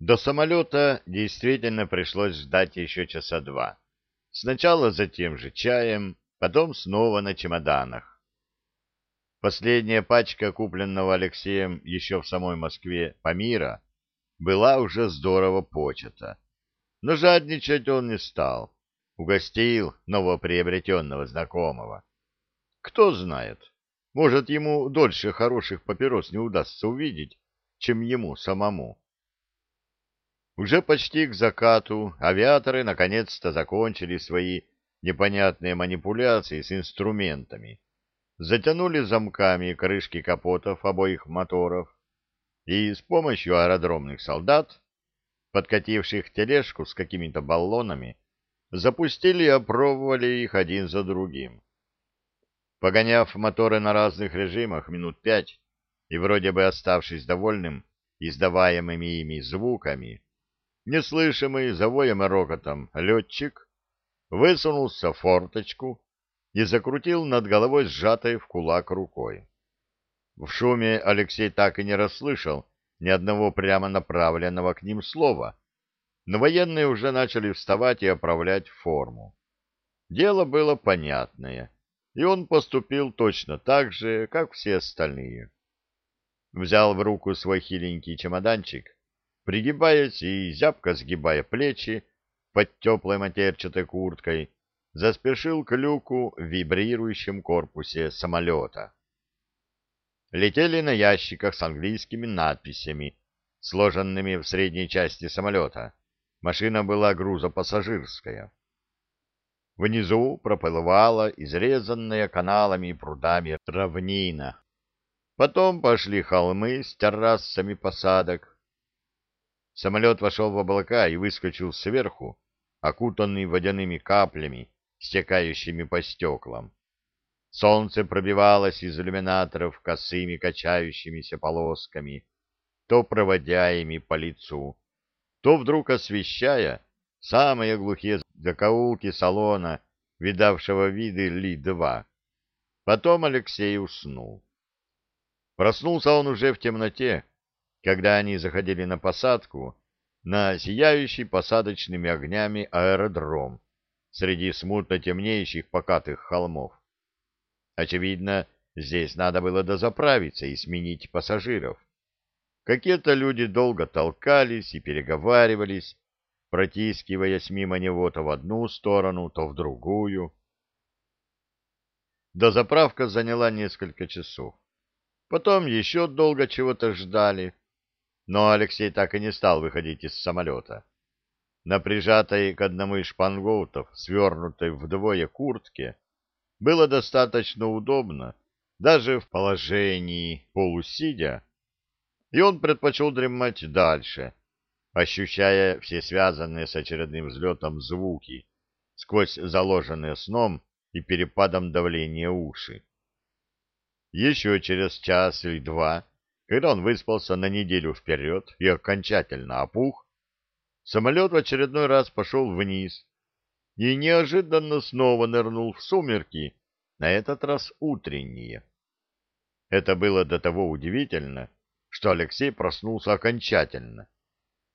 До самолета действительно пришлось ждать еще часа два. Сначала за тем же чаем, потом снова на чемоданах. Последняя пачка, купленного Алексеем еще в самой Москве Памира, была уже здорово почета. Но жадничать он не стал. Угостил новоприобретенного знакомого. Кто знает, может, ему дольше хороших папирос не удастся увидеть, чем ему самому. Уже почти к закату авиаторы наконец-то закончили свои непонятные манипуляции с инструментами, затянули замками крышки капотов обоих моторов и с помощью аэродромных солдат, подкативших тележку с какими-то баллонами, запустили и опробовали их один за другим. Погоняв моторы на разных режимах минут пять и вроде бы оставшись довольным издаваемыми ими звуками, неслышимый завоем и рокотом летчик высунулся в форточку и закрутил над головой сжатой в кулак рукой. В шуме Алексей так и не расслышал ни одного прямо направленного к ним слова, но военные уже начали вставать и оправлять форму. Дело было понятное, и он поступил точно так же, как все остальные. Взял в руку свой хиленький чемоданчик, пригибаясь и зябко сгибая плечи под теплой матерчатой курткой, заспешил к люку в вибрирующем корпусе самолета. Летели на ящиках с английскими надписями, сложенными в средней части самолета. Машина была грузопассажирская. Внизу проплывала изрезанная каналами и прудами равнина. Потом пошли холмы с террасами посадок, Самолет вошел в облака и выскочил сверху, окутанный водяными каплями, стекающими по стеклам. Солнце пробивалось из иллюминаторов косыми качающимися полосками, то проводя ими по лицу, то вдруг освещая самые глухие закоулки салона, видавшего виды Ли-2. Потом Алексей уснул. Проснулся он уже в темноте, когда они заходили на посадку на сияющий посадочными огнями аэродром среди смутно темнеющих покатых холмов. Очевидно, здесь надо было дозаправиться и сменить пассажиров. Какие-то люди долго толкались и переговаривались, протискиваясь мимо него то в одну сторону, то в другую. Дозаправка заняла несколько часов. Потом еще долго чего-то ждали, но Алексей так и не стал выходить из самолета. На прижатой к одному из шпангоутов, свернутой вдвое куртке, было достаточно удобно, даже в положении полусидя, и он предпочел дремать дальше, ощущая все связанные с очередным взлетом звуки сквозь заложенные сном и перепадом давления уши. Еще через час или два когда он выспался на неделю вперед и окончательно опух, самолет в очередной раз пошел вниз и неожиданно снова нырнул в сумерки, на этот раз утренние. Это было до того удивительно, что Алексей проснулся окончательно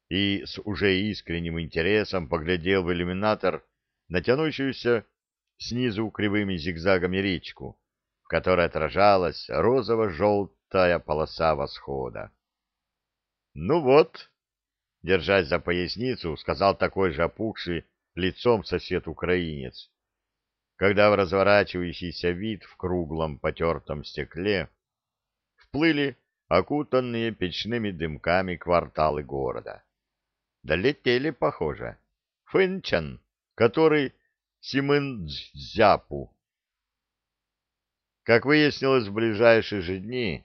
и с уже искренним интересом поглядел в иллюминатор на снизу кривыми зигзагами речку, в которой отражалась розово-желтая золотая полоса восхода. «Ну вот», — держась за поясницу, сказал такой же опухший лицом сосед-украинец, когда в разворачивающийся вид в круглом потертом стекле вплыли окутанные печными дымками кварталы города. Долетели, похоже. Фынчан, который Симындзяпу. Как выяснилось в ближайшие же дни,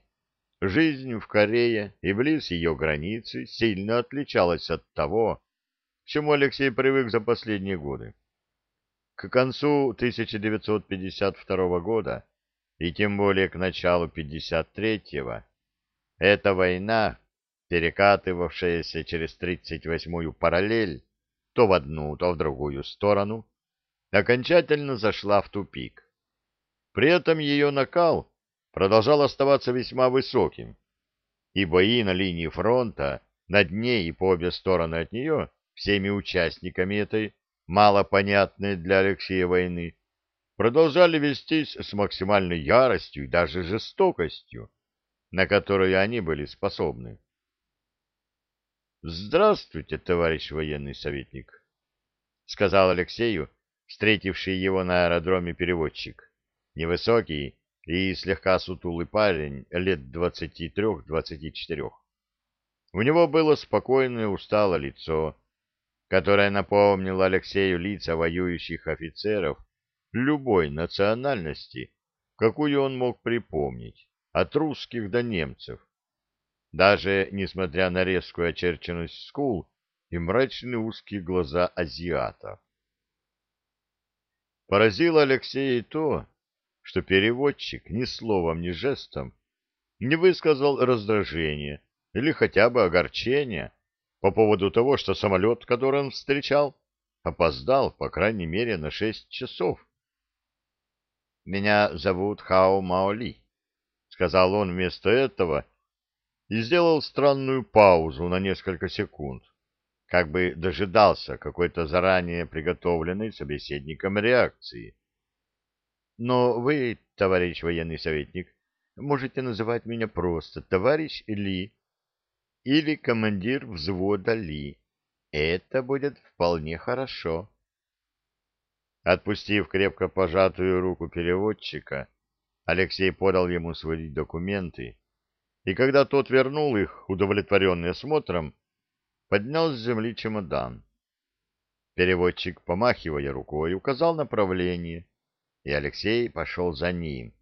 Жизнь в Корее и близ ее границы сильно отличалась от того, к чему Алексей привык за последние годы. К концу 1952 года и тем более к началу 1953 эта война, перекатывавшаяся через 38-ю параллель, то в одну, то в другую сторону, окончательно зашла в тупик. При этом ее накал продолжал оставаться весьма высоким, и бои на линии фронта над ней и по обе стороны от нее, всеми участниками этой малопонятной для Алексея войны, продолжали вестись с максимальной яростью и даже жестокостью, на которую они были способны. «Здравствуйте, товарищ военный советник», — сказал Алексею, встретивший его на аэродроме переводчик, невысокий и слегка сутулый парень лет двадцати трех-двадцати четырех. У него было спокойное усталое лицо, которое напомнило Алексею лица воюющих офицеров любой национальности, какую он мог припомнить, от русских до немцев. Даже несмотря на резкую очерченность скул и мрачные узкие глаза азиата. Поразило Алексея и то, что переводчик ни словом, ни жестом не высказал раздражения, или хотя бы огорчения по поводу того, что самолет, который он встречал, опоздал, по крайней мере, на шесть часов. «Меня зовут Хао Маоли», — сказал он вместо этого и сделал странную паузу на несколько секунд, как бы дожидался какой-то заранее приготовленной собеседником реакции. «Но вы, товарищ военный советник, можете называть меня просто товарищ Ли или командир взвода Ли. Это будет вполне хорошо. Отпустив крепко пожатую руку переводчика, Алексей подал ему свои документы, и когда тот вернул их, удовлетворенный осмотром, поднял с земли чемодан. Переводчик, помахивая рукой, указал направление, и Алексей пошел за ним,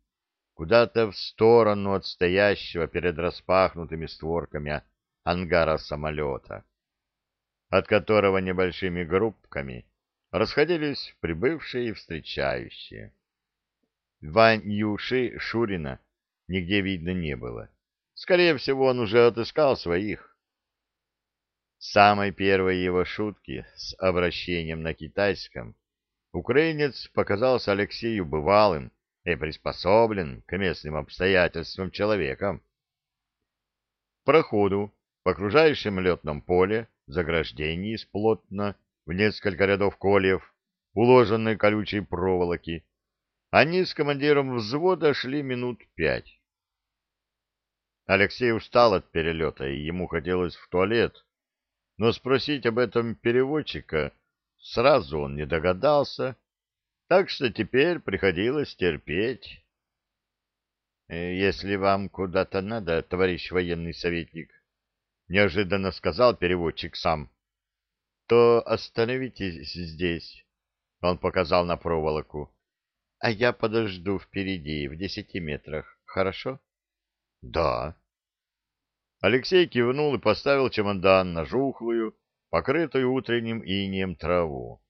куда-то в сторону от стоящего перед распахнутыми створками ангара самолета, от которого небольшими группками расходились прибывшие и встречающие. Вань Юши Шурина нигде видно не было. Скорее всего, он уже отыскал своих. Самой первой его шутки с обращением на китайском украинец показался Алексею бывалым и приспособлен к местным обстоятельствам человеком. проходу в окружающем летном поле заграждений из плотно в несколько рядов кольев, уложенной колючей проволоки, они с командиром взвода шли минут пять. Алексей устал от перелета, и ему хотелось в туалет, но спросить об этом переводчика сразу он не догадался, так что теперь приходилось терпеть. «Э, «Если вам куда-то надо, товарищ военный советник, — неожиданно сказал переводчик сам. — То остановитесь здесь, — он показал на проволоку, — а я подожду впереди, в десяти метрах, хорошо? — Да. Алексей кивнул и поставил чемодан на жухлую, покрытую утренним инием траву.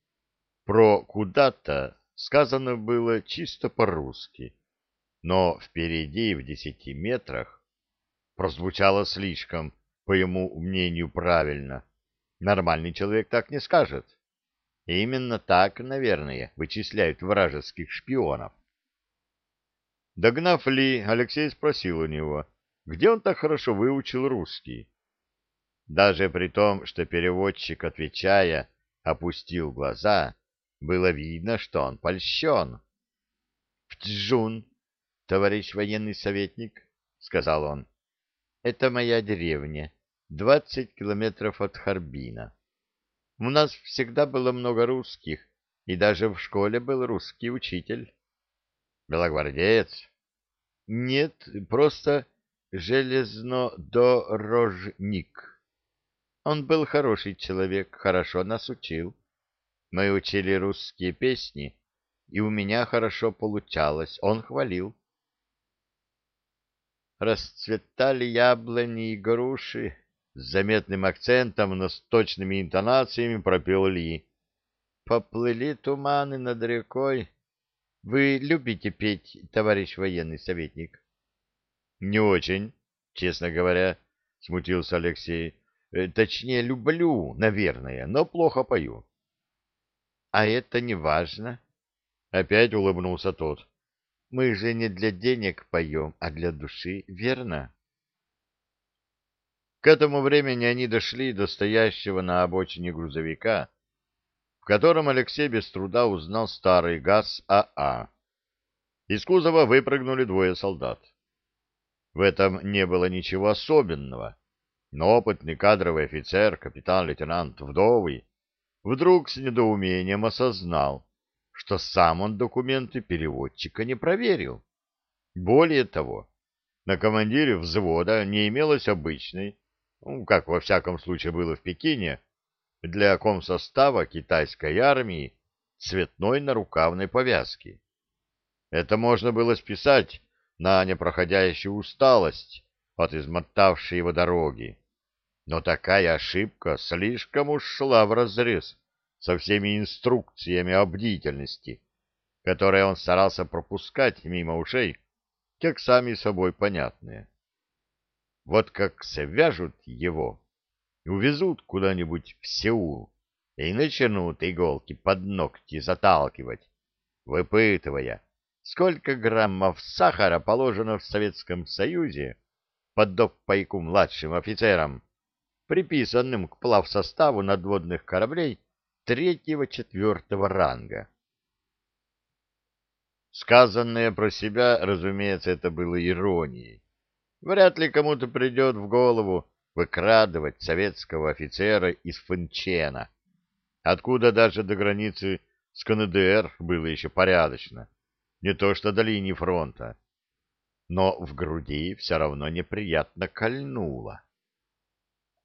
Про «куда-то» сказано было чисто по-русски, но впереди, в десяти метрах, прозвучало слишком по его мнению, правильно. Нормальный человек так не скажет. И именно так, наверное, вычисляют вражеских шпионов. Догнав Ли, Алексей спросил у него, где он так хорошо выучил русский. Даже при том, что переводчик, отвечая, опустил глаза, было видно, что он польщен. — В Джун, товарищ военный советник, — сказал он, — это моя деревня. Двадцать километров от Харбина. У нас всегда было много русских, и даже в школе был русский учитель. Белогвардеец? Нет, просто железнодорожник. Он был хороший человек, хорошо нас учил. Мы учили русские песни, и у меня хорошо получалось, он хвалил. Расцветали яблони и груши, с заметным акцентом, но с точными интонациями пропел Ли. «Поплыли туманы над рекой. Вы любите петь, товарищ военный советник?» «Не очень, честно говоря», — смутился Алексей. «Э, «Точнее, люблю, наверное, но плохо пою». «А это не важно», — опять улыбнулся тот. «Мы же не для денег поем, а для души, верно?» К этому времени они дошли до стоящего на обочине грузовика, в котором Алексей без труда узнал старый ГАЗ АА. Из кузова выпрыгнули двое солдат. В этом не было ничего особенного, но опытный кадровый офицер, капитан-лейтенант Вдовый, вдруг с недоумением осознал, что сам он документы переводчика не проверил. Более того, на командире взвода не имелось обычной, ну, как во всяком случае было в Пекине, для комсостава китайской армии цветной нарукавной повязки. Это можно было списать на непроходящую усталость от измотавшей его дороги. Но такая ошибка слишком уж шла вразрез со всеми инструкциями о бдительности, которые он старался пропускать мимо ушей, как сами собой понятные. Вот как свяжут его, увезут куда-нибудь в Сеул и начнут иголки под ногти заталкивать, выпытывая, сколько граммов сахара положено в Советском Союзе под доппайку младшим офицерам, приписанным к плавсоставу надводных кораблей третьего-четвертого ранга. Сказанное про себя, разумеется, это было иронией. Вряд ли кому-то придет в голову выкрадывать советского офицера из Фэнчена, откуда даже до границы с КНДР было еще порядочно не то что до линии фронта. Но в груди все равно неприятно кольнуло.